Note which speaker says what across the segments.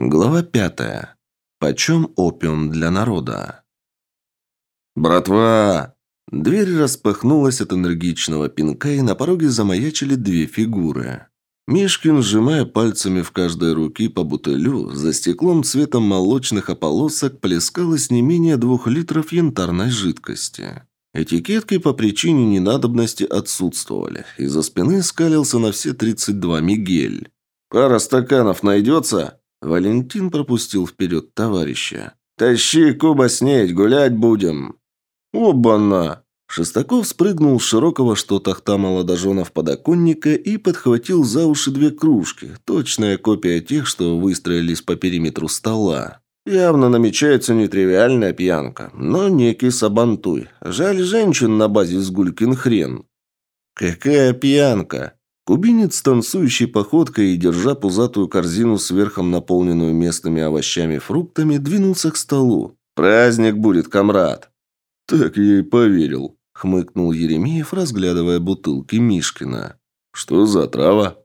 Speaker 1: Глава пятая. Почем опиум для народа? «Братва!» Дверь распахнулась от энергичного пинка, и на пороге замаячили две фигуры. Мишкин, сжимая пальцами в каждой руки по бутылю, за стеклом цветом молочных ополосок плескалось не менее двух литров янтарной жидкости. Этикетки по причине ненадобности отсутствовали. Из-за спины скалился на все 32 Мигель. «Пара стаканов найдется?» Валентин пропустил вперед товарища. «Тащи, Куба, снеть, гулять будем!» «Оба-на!» Шестаков спрыгнул с широкого что тахта молодоженов подоконника и подхватил за уши две кружки, точная копия тех, что выстроились по периметру стола. Явно намечается нетривиальная пьянка, но некий сабантуй. Жаль женщин на базе сгулькин хрен. «Какая пьянка!» Кубинец, танцующий походкой и держа пузатую корзину сверхом наполненную местными овощами и фруктами, двинулся к столу. «Праздник будет, комрад!» «Так я и поверил», — хмыкнул Еремеев, разглядывая бутылки Мишкина. «Что за трава?»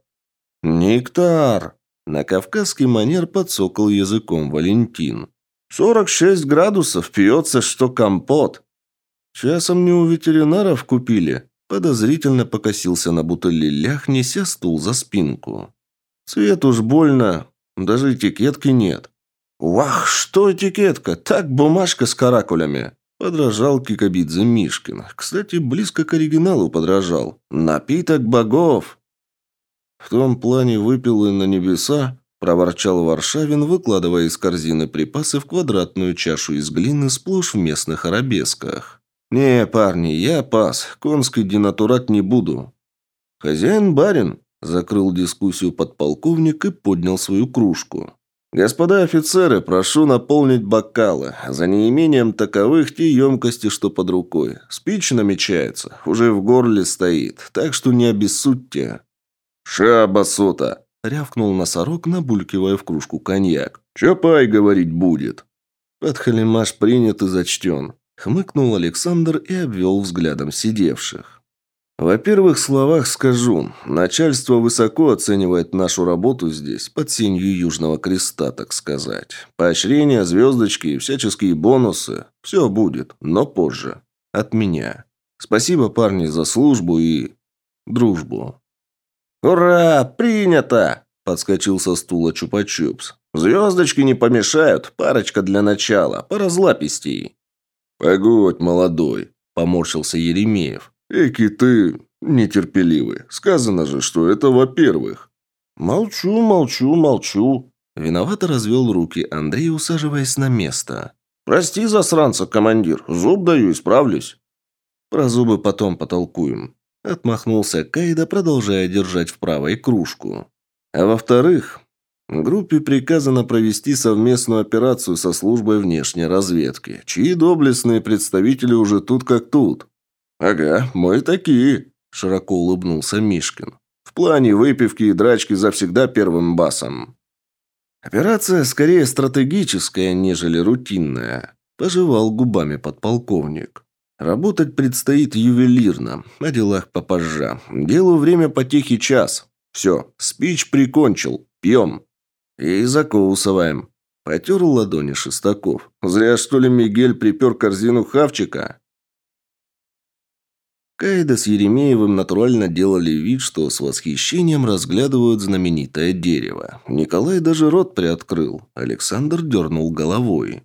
Speaker 1: «Нектар!» На кавказский манер подсокал языком Валентин. «Сорок шесть градусов, пьется, что компот!» «Часом не у ветеринаров купили?» Подозрительно покосился на бутыль лях, неся стул за спинку. «Цвет уж больно, даже этикетки нет». «Вах, что этикетка? Так бумажка с каракулями!» Подражал Кикабидзе Мишкин. Кстати, близко к оригиналу подражал. «Напиток богов!» В том плане выпил и на небеса, проворчал Варшавин, выкладывая из корзины припасы в квадратную чашу из глины сплошь в местных арабесках. «Не, парни, я пас. Конский денатурат не буду». «Хозяин-барин», – закрыл дискуссию подполковник и поднял свою кружку. «Господа офицеры, прошу наполнить бокалы. За неимением таковых те емкости, что под рукой. Спич намечается, уже в горле стоит, так что не обессудьте». «Шабасота!» – рявкнул носорог, набулькивая в кружку коньяк. «Чапай, говорить будет». Подхалимаш принят и зачтен. Хмыкнул Александр и обвел взглядом сидевших. Во-первых, в словах скажу, начальство высоко оценивает нашу работу здесь, под сенью Южного Креста, так сказать. Поощрения, звездочки и всяческие бонусы. Все будет, но позже. От меня. Спасибо, парни, за службу и... дружбу. «Ура! Принято!» – подскочил со стула Чупа-Чупс. «Звездочки не помешают, парочка для начала, пара злапистей». «Погодь, молодой», – поморщился Еремеев. «Эки ты нетерпеливый. Сказано же, что это во-первых». «Молчу, молчу, молчу». Виновато развел руки Андрей, усаживаясь на место. «Прости, засранца, командир. Зуб даю, исправлюсь». «Про зубы потом потолкуем». Отмахнулся Кайда, продолжая держать в правой кружку. «А во-вторых, Группе приказано провести совместную операцию со службой внешней разведки, чьи доблестные представители уже тут как тут. «Ага, мы такие», – широко улыбнулся Мишкин. «В плане выпивки и драчки завсегда первым басом». «Операция скорее стратегическая, нежели рутинная», – пожевал губами подполковник. «Работать предстоит ювелирно, о делах попозже. Делу время потехи час. Все, спич прикончил, пьем». «И закусываем». Потер ладони Шестаков. «Зря, что ли, Мигель припер корзину хавчика?» Кайда с Еремеевым натурально делали вид, что с восхищением разглядывают знаменитое дерево. Николай даже рот приоткрыл. Александр дернул головой.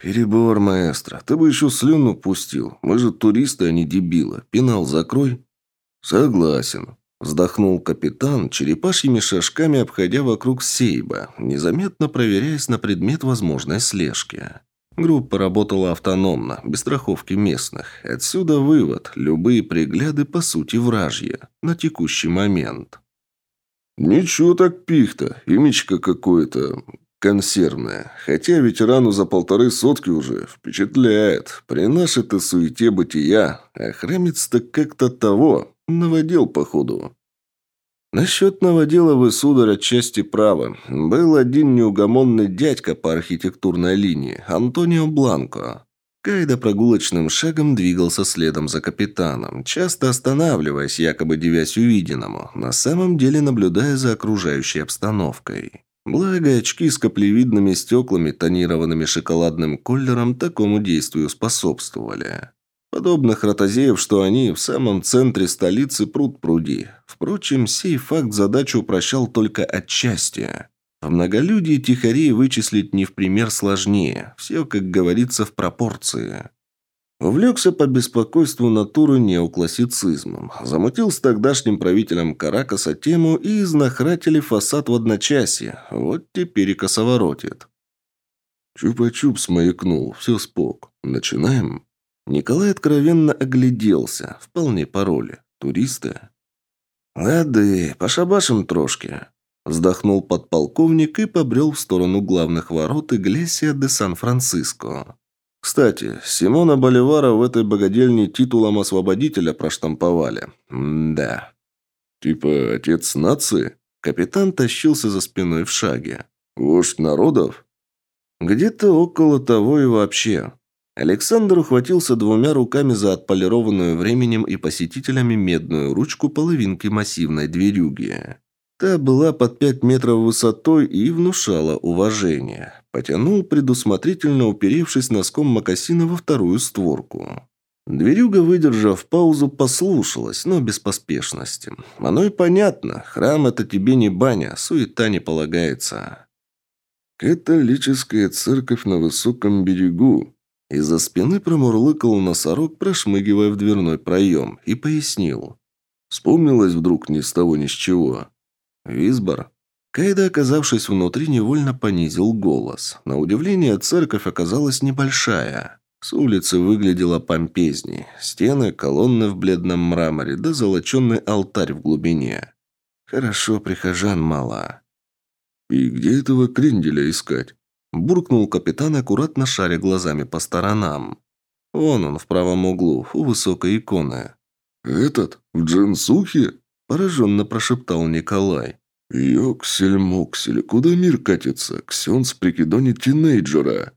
Speaker 1: «Перебор, маэстро. Ты бы еще слюну пустил. Мы же туристы, а не дебилы. Пенал закрой». «Согласен. Вздохнул капитан, черепашьими шажками обходя вокруг Сейба, незаметно проверяясь на предмет возможной слежки. Группа работала автономно, без страховки местных. Отсюда вывод – любые пригляды по сути вражьи, на текущий момент. «Ничего так пихта, имечко какое-то консервное. Хотя ветерану за полторы сотки уже впечатляет. При нашей-то суете бытия, а храмец-то как-то того, Наводил, походу. Насчет наводила вы, сударь, отчасти правы. Был один неугомонный дядька по архитектурной линии, Антонио Бланко. Кайда прогулочным шагом двигался следом за капитаном, часто останавливаясь, якобы девясь увиденному, на самом деле наблюдая за окружающей обстановкой. Благо, очки с каплевидными стеклами, тонированными шоколадным колером, такому действию способствовали. Подобных ротозеев, что они в самом центре столицы пруд пруди. Впрочем, сей факт задачу упрощал только отчасти. В многолюдии тихорей вычислить не в пример сложнее. Все, как говорится, в пропорции. Увлекся по беспокойству натуры неоклассицизмом. Замутил с тогдашним правителем Каракаса тему и изнахратили фасад в одночасье. Вот теперь и косоворотит. Чупа-чупс маякнул. Все спок. Начинаем? Николай откровенно огляделся. Вполне пароли. Туристы? «Лады, пошабашим трошки», – вздохнул подполковник и побрел в сторону главных ворот Иглесия де Сан-Франциско. Кстати, Симона Боливара в этой богадельне титулом освободителя проштамповали. Да. Типа отец нации? Капитан тащился за спиной в шаге. Вождь народов? Где-то около того и вообще. Александр ухватился двумя руками за отполированную временем и посетителями медную ручку половинки массивной дверюги. Та была под пять метров высотой и внушала уважение. Потянул, предусмотрительно уперевшись носком мокасина во вторую створку. Дверюга, выдержав паузу, послушалась, но без поспешности. Оно и понятно. Храм – это тебе не баня, суета не полагается. «Католическая церковь на высоком берегу», из-за спины промурлыкал носорог, прошмыгивая в дверной проем, и пояснил. Вспомнилось вдруг ни с того ни с чего. «Визбор?» Кайда, оказавшись внутри, невольно понизил голос. На удивление, церковь оказалась небольшая. С улицы выглядела помпезней. Стены, колонны в бледном мраморе, да золоченный алтарь в глубине. Хорошо, прихожан мало. «И где этого кренделя искать?» Буркнул капитан, аккуратно шаря глазами по сторонам. Вон он, в правом углу, у высокой иконы. «Этот? В джинсухе?» – пораженно прошептал Николай. «Йоксель-моксель, куда мир катится? Ксенс прикидонит тинейджера».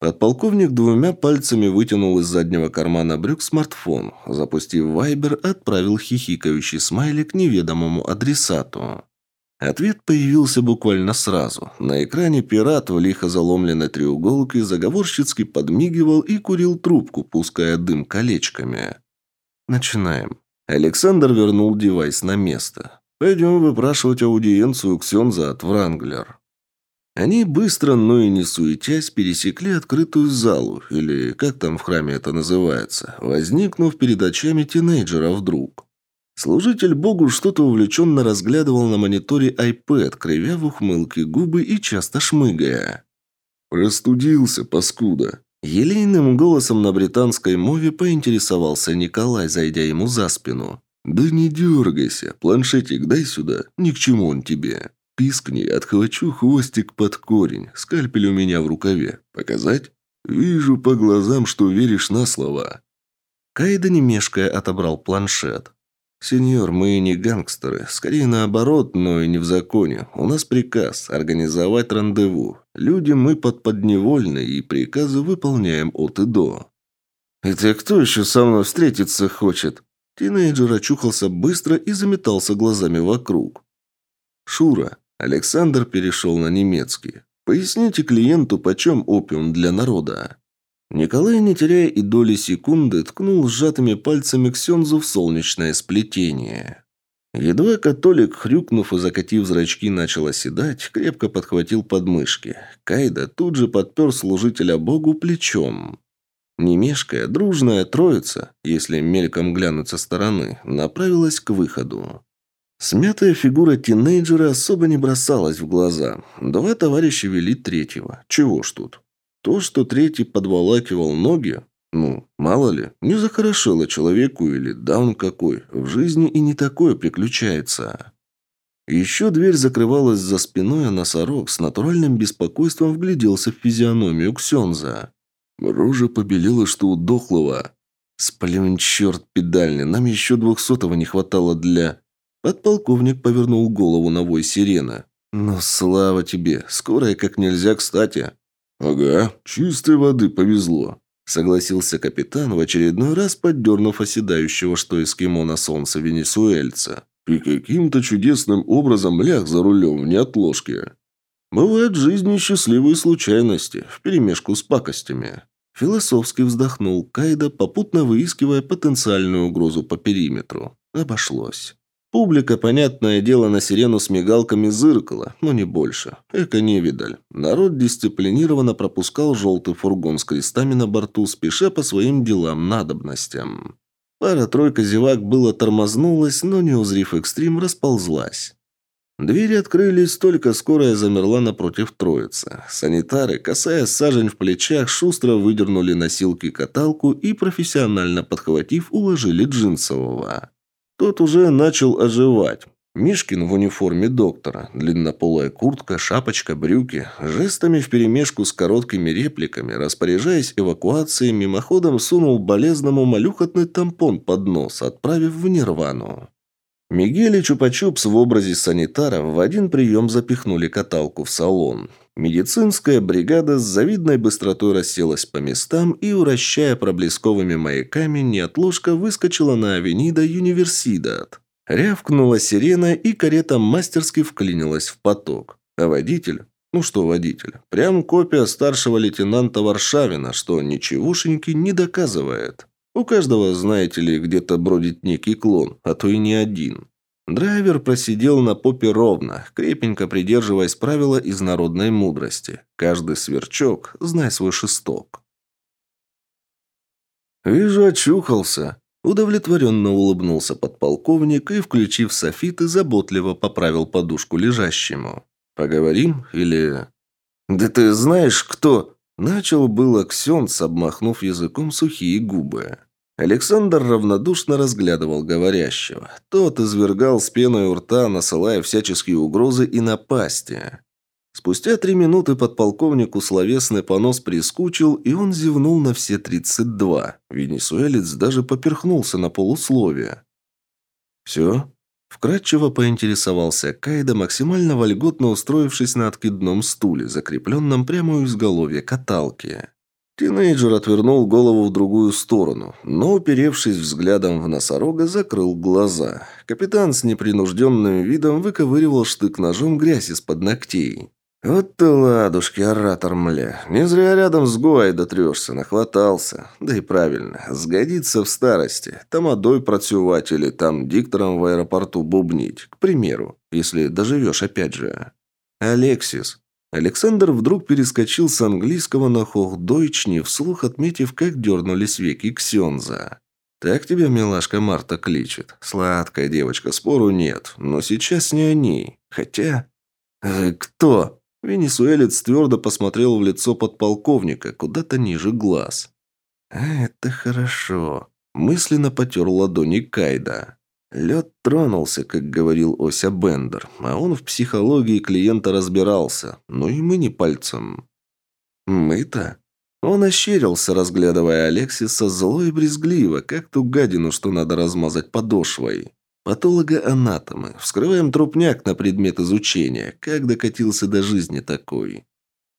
Speaker 1: Подполковник двумя пальцами вытянул из заднего кармана брюк смартфон. Запустив вайбер, отправил хихикающий смайлик неведомому адресату. Ответ появился буквально сразу. На экране пират в лихо заломленной треуголке заговорщицки подмигивал и курил трубку, пуская дым колечками. «Начинаем». Александр вернул девайс на место. «Пойдем выпрашивать аудиенцию Ксенза от Вранглер». Они быстро, но и не суетясь, пересекли открытую залу, или как там в храме это называется, возникнув перед очами тинейджера вдруг. Служитель Богу что-то увлеченно разглядывал на мониторе iPad, кривя в ухмылке губы и часто шмыгая. «Простудился, паскуда!» Елейным голосом на британской мове поинтересовался Николай, зайдя ему за спину. «Да не дергайся, планшетик дай сюда, ни к чему он тебе. Пискни, отхвачу хвостик под корень, скальпель у меня в рукаве. Показать? Вижу по глазам, что веришь на слова». Кайда, не мешкая, отобрал планшет. «Сеньор, мы не гангстеры. Скорее наоборот, но и не в законе. У нас приказ – организовать рандеву. Люди мы подподневольны, и приказы выполняем от и до». «Это кто еще со мной встретиться хочет?» Тинейджер очухался быстро и заметался глазами вокруг. «Шура». Александр перешел на немецкий. «Поясните клиенту, почем опиум для народа». Николай, не теряя и доли секунды, ткнул сжатыми пальцами Ксензу в солнечное сплетение. Едва католик, хрюкнув и закатив зрачки, начал оседать, крепко подхватил подмышки. Кайда тут же подпер служителя богу плечом. Немешкая, дружная троица, если мельком глянуть со стороны, направилась к выходу. Смятая фигура тинейджера особо не бросалась в глаза. Два товарища вели третьего. Чего ж тут? То, что третий подволакивал ноги, ну, мало ли, не захорошело человеку или даун какой, в жизни и не такое приключается. Еще дверь закрывалась за спиной, а носорог с натуральным беспокойством вгляделся в физиономию Ксенза. Рожа побелела, что у дохлого. Сплюнь, черт педальный, нам еще двухсотого не хватало для... Подполковник повернул голову на вой сирена. «Ну, слава тебе, скорая как нельзя кстати». «Ага, чистой воды повезло», – согласился капитан, в очередной раз поддернув оседающего, что эскимо на солнце венесуэльца. «И каким-то чудесным образом ляг за рулем в неотложке». Бывают в жизни счастливые случайности, вперемешку с пакостями. Философски вздохнул Кайда, попутно выискивая потенциальную угрозу по периметру. Обошлось. Публика, понятное дело, на сирену с мигалками зыркала, но не больше. Эко невидаль. Народ дисциплинированно пропускал желтый фургон с крестами на борту, спеша по своим делам-надобностям. Пара-тройка зевак было тормознулась, но, не узрив экстрим, расползлась. Двери открылись, только скорая замерла напротив троицы. Санитары, касаясь сажень в плечах, шустро выдернули носилки-каталку и, профессионально подхватив, уложили джинсового. Тот уже начал оживать. Мишкин в униформе доктора, длиннополая куртка, шапочка, брюки, жестами вперемешку с короткими репликами, распоряжаясь эвакуацией, мимоходом сунул болезному малюхотный тампон под нос, отправив в нирвану. Мигель и Чупа-Чупс в образе санитара в один прием запихнули каталку в салон. Медицинская бригада с завидной быстротой расселась по местам и, уращая проблесковыми маяками, неотложка выскочила на авенида Юниверсидат. Рявкнула сирена, и карета мастерски вклинилась в поток. А водитель? Ну что водитель? Прям копия старшего лейтенанта Варшавина, что ничегошеньки не доказывает. У каждого, знаете ли, где-то бродит некий клон, а то и не один. Драйвер просидел на попе ровно, крепенько придерживаясь правила из народной мудрости. Каждый сверчок, знай свой шесток. «Вижу, очухался», – удовлетворенно улыбнулся подполковник и, включив софиты, заботливо поправил подушку лежащему. «Поговорим или...» «Да ты знаешь, кто...» Начал было Ксенц, обмахнув языком сухие губы. Александр равнодушно разглядывал говорящего. Тот извергал с пеной у рта, насылая всяческие угрозы и напасти. Спустя три минуты подполковнику словесный понос прискучил, и он зевнул на все тридцать два. Венесуэлец даже поперхнулся на полусловие. «Все?» Вкратчиво поинтересовался Кайда, максимально вольготно устроившись на откидном стуле, закрепленном прямо у изголовья каталки. Тинейджер отвернул голову в другую сторону, но, уперевшись взглядом в носорога, закрыл глаза. Капитан с непринужденным видом выковыривал штык-ножом грязь из-под ногтей. «Вот ты ладушки, оратор, мля. Не зря рядом с Гуай дотрешься, нахватался. Да и правильно, сгодится в старости. Тамадой працювать или там диктором в аэропорту бубнить, к примеру, если доживешь опять же. Алексис, Александр вдруг перескочил с английского на хохдойчни, вслух отметив, как дернулись веки Ксенза. «Так тебя, милашка Марта, кличет. Сладкая девочка, спору нет. Но сейчас не они. Хотя...» э, «Кто?» Венесуэлец твердо посмотрел в лицо подполковника, куда-то ниже глаз. «А, это хорошо». Мысленно потер ладони Кайда. Лед тронулся, как говорил Ося Бендер, а он в психологии клиента разбирался, ну и мы не пальцем. Мы-то? Он ощерился, разглядывая Алексиса зло и брезгливо, как ту гадину, что надо размазать подошвой. Патологоанатомы. Вскрываем трупняк на предмет изучения. Как докатился до жизни такой?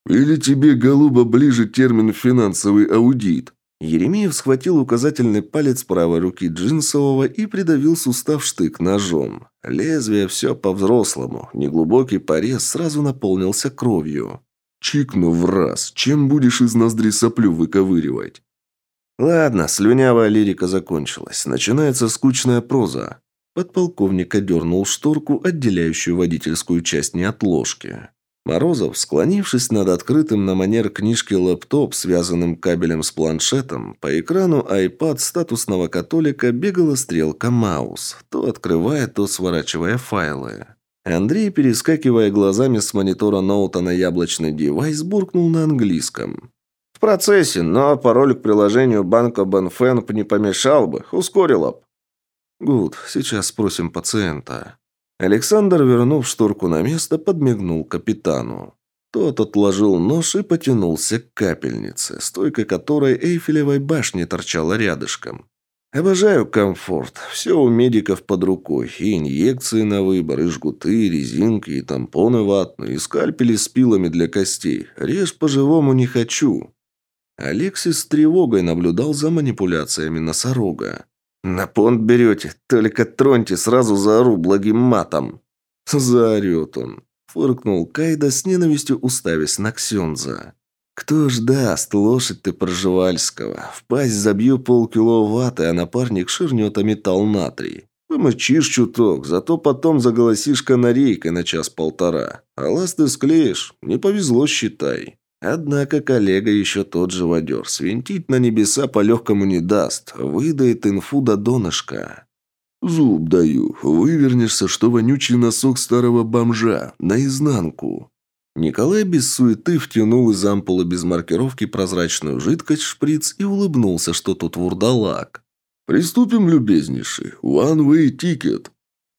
Speaker 1: Или тебе, голуба, ближе термин «финансовый аудит»? Еремеев схватил указательный палец правой руки Джинсового и придавил сустав штык ножом. Лезвие все по-взрослому. Неглубокий порез сразу наполнился кровью. «Чикну в раз. Чем будешь из ноздри соплю выковыривать?» «Ладно, слюнявая лирика закончилась. Начинается скучная проза». Подполковник одернул шторку, отделяющую водительскую часть неотложки. Морозов, склонившись над открытым на манер книжки лэптоп, связанным кабелем с планшетом, по экрану iPad статусного католика бегала стрелка маус, то открывая, то сворачивая файлы. Андрей, перескакивая глазами с монитора ноута на яблочный девайс, буркнул на английском. «В процессе, но пароль к приложению банка Бенфенп не помешал бы, ускорил бы». «Гуд, сейчас спросим пациента». Александр, вернув шторку на место, подмигнул капитану. Тот отложил нож и потянулся к капельнице, стойка которой Эйфелевой башни торчала рядышком. «Обожаю комфорт. Все у медиков под рукой. И инъекции на выбор, и жгуты, и резинки, и тампоны ватные, и скальпели с пилами для костей. Режь по-живому не хочу». Алексис с тревогой наблюдал за манипуляциями носорога. «На понт берете? Только троньте, сразу заору благим матом!» Заорет он. фыркнул Кайда с ненавистью уставясь на Ксенза. «Кто ж даст лошадь ты Пржевальского? В пасть забью полкило ваты, а напарник ширнет о металл натрий. Помочишь чуток, зато потом заголосишь канарейкой на час-полтора. А ласты склеишь, не повезло, считай». Однако коллега еще тот же водер. Свинтить на небеса по-легкому не даст. Выдает инфу до донышка. «Зуб даю. Вывернешься, что вонючий носок старого бомжа. Наизнанку». Николай без суеты втянул из ампулы без маркировки прозрачную жидкость в шприц и улыбнулся, что тут вурдалак. «Приступим, любезнейший. One-way ticket».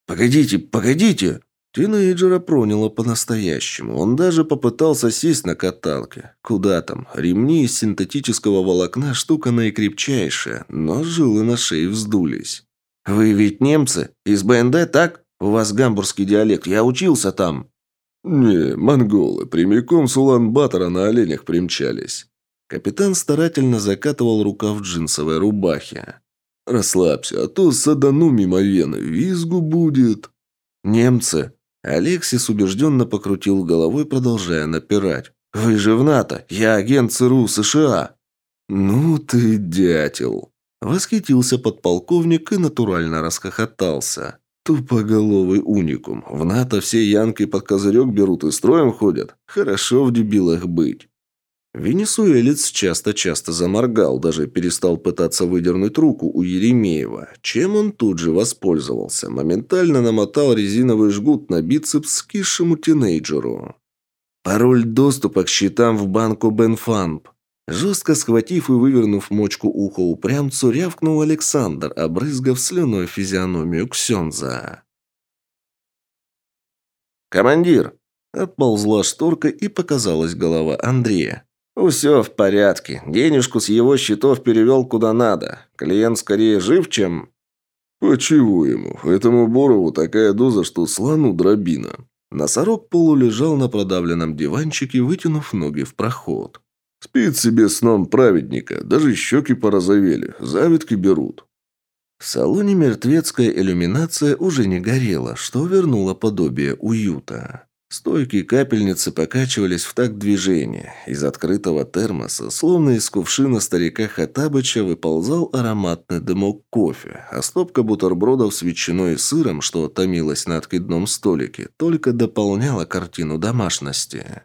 Speaker 1: «Погодите, погодите!» Тинейджера проняло по-настоящему. Он даже попытался сесть на каталке. Куда там? Ремни из синтетического волокна штука наикрепчайшая, но жилы на шее вздулись. «Вы ведь немцы? Из БНД, так? У вас гамбургский диалект. Я учился там». «Не, монголы. Прямиком с Улан-Батора на оленях примчались». Капитан старательно закатывал рукав джинсовой рубахе. «Расслабься, а то садану мимо вены. Визгу будет». «Немцы». Алексис убежденно покрутил головой, продолжая напирать. «Вы же в НАТО. Я агент ЦРУ США». «Ну ты дятел». Восхитился подполковник и натурально расхохотался. Тупоголовый уникум. В НАТО все янки под козырек берут и строем ходят. Хорошо в дебилах быть. Венесуэлец часто-часто заморгал, даже перестал пытаться выдернуть руку у Еремеева, чем он тут же воспользовался. Моментально намотал резиновый жгут на бицепс скисшему тинейджеру. Пароль доступа к счетам в банку Бенфамп. Жестко схватив и вывернув мочку уха упрямцу, рявкнул Александр, обрызгав слюной физиономию Ксенза. «Командир!» Отползла шторка и показалась голова Андрея. «Все в порядке. Денежку с его счетов перевел куда надо. Клиент скорее жив, чем...» «Почему ему? Этому Борову такая доза, что слону дробина». Носорог полулежал на продавленном диванчике, вытянув ноги в проход. Спит себе сном праведника, даже щеки порозовели, завитки берут. В салоне мертвецкая иллюминация уже не горела, что вернуло подобие уюта. Стойки капельницы покачивались в такт движения. Из открытого термоса, словно из кувшина старика Хатабыча, выползал ароматный дымок кофе, а стопка бутербродов с ветчиной и сыром, что томилась на откидном столике, только дополняла картину домашности.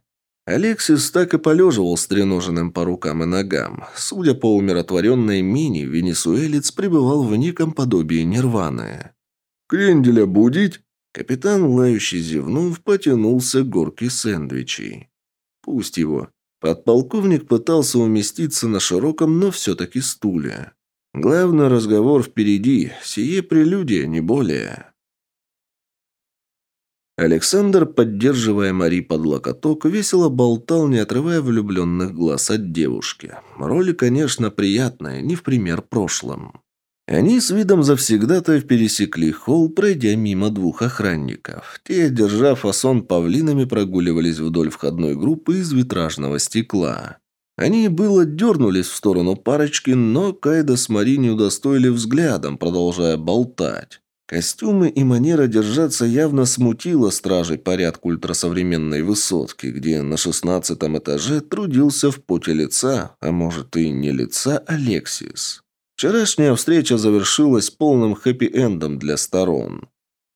Speaker 1: Алексис так и полеживал стреноженным по рукам и ногам. Судя по умиротворенной мине, венесуэлец пребывал в неком подобии нирваны. «Кренделя будить?» Капитан, лающий зевнув, потянулся к горке сэндвичей. «Пусть его». Подполковник пытался уместиться на широком, но все-таки стуле. Главный разговор впереди, сие прелюдия, не более. Александр, поддерживая Мари под локоток, весело болтал, не отрывая влюбленных глаз от девушки. Роли, конечно, приятная, не в пример прошлым. Они с видом завсегдатаев пересекли холл, пройдя мимо двух охранников. Те, держа фасон павлинами, прогуливались вдоль входной группы из витражного стекла. Они было дернулись в сторону парочки, но Кайда с Мари не удостоили взглядом, продолжая болтать. Костюмы и манера держаться явно смутило стражей порядка ультрасовременной высотки, где на шестнадцатом этаже трудился в поте лица, а может и не лица, Алексис. Вчерашняя встреча завершилась полным хэппи-эндом для сторон.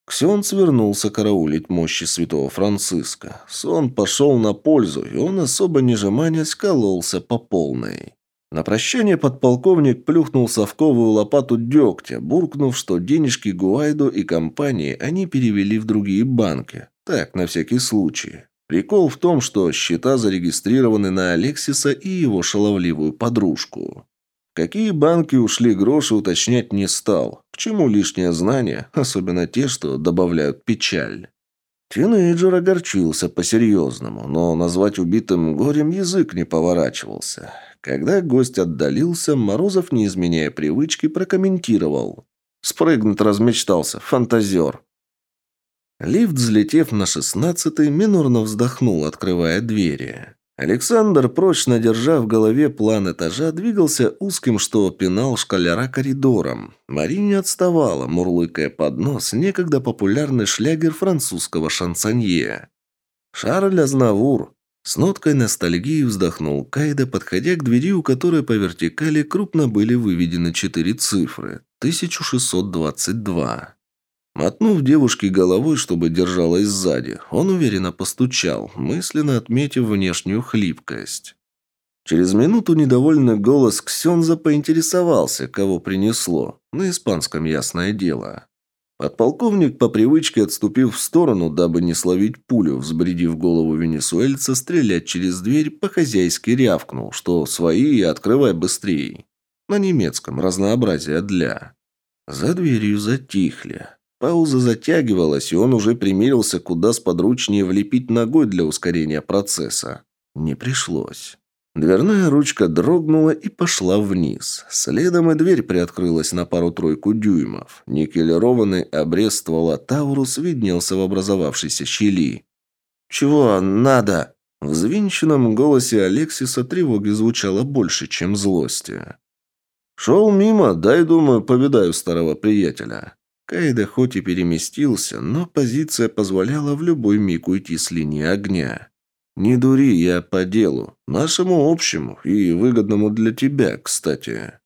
Speaker 1: Ксен свернулся караулить мощи святого Франциска. Сон пошел на пользу, и он, особо не жеманясь, кололся по полной. На прощание подполковник плюхнул совковую лопату дегтя, буркнув, что денежки Гуайду и компании они перевели в другие банки. Так, на всякий случай. Прикол в том, что счета зарегистрированы на Алексиса и его шаловливую подружку. Какие банки ушли гроши, уточнять не стал. К чему лишнее знание, особенно те, что добавляют печаль. Тинейджер огорчился по-серьезному, но назвать убитым горем язык не поворачивался. Когда гость отдалился, Морозов, не изменяя привычки, прокомментировал. «Спрыгнуть размечтался, фантазер». Лифт, взлетев на шестнадцатый, минорно вздохнул, открывая двери. Александр, прочно держа в голове план этажа, двигался узким, что пинал шкаляра коридором. Мари не отставала, мурлыкая под нос некогда популярный шлягер французского шансонье. «Шарль Азнавур!» С ноткой ностальгии вздохнул Кайда, подходя к двери, у которой по вертикали крупно были выведены четыре цифры – 1622. Мотнув девушке головой, чтобы держалась сзади, он уверенно постучал, мысленно отметив внешнюю хлипкость. Через минуту недовольный голос Ксенза поинтересовался, кого принесло. На испанском ясное дело. Подполковник, по привычке отступив в сторону, дабы не словить пулю, взбредив голову венесуэльца, стрелять через дверь, по-хозяйски рявкнул, что свои открывай быстрее. На немецком разнообразие для. За дверью затихли. Пауза затягивалась, и он уже примерился куда сподручнее влепить ногой для ускорения процесса. Не пришлось. Дверная ручка дрогнула и пошла вниз. Следом и дверь приоткрылась на пару-тройку дюймов. Никелированный обрез ствола Таурус виднелся в образовавшейся щели. «Чего надо?» В взвинченном голосе Алексиса тревоги звучало больше, чем злости. «Шел мимо, дай, думаю, повидаю старого приятеля». Кайда хоть и переместился, но позиция позволяла в любой миг уйти с линии огня. «Не дури, я по делу. Нашему общему и выгодному для тебя, кстати».